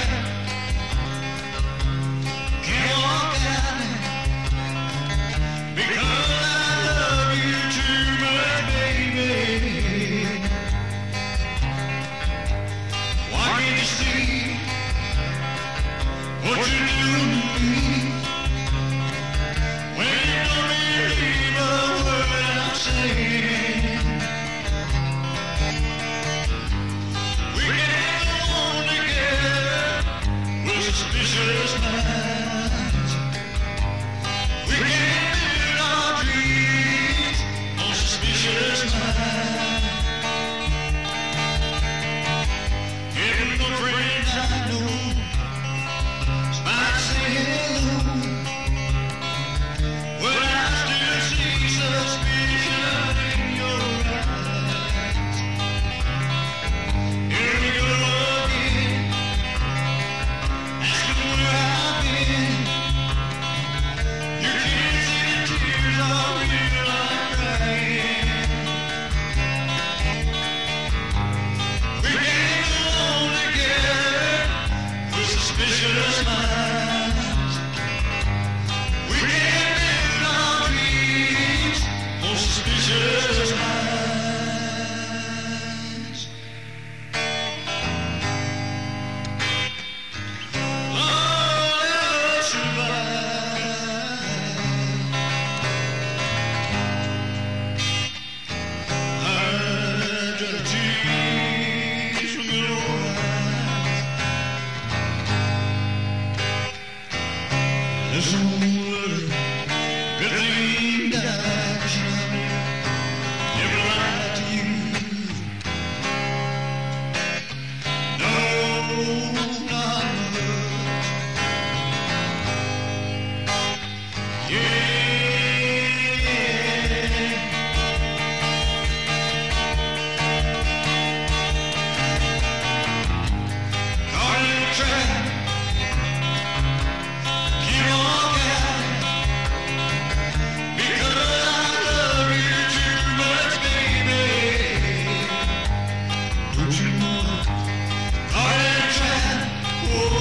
track. This old good thing baby.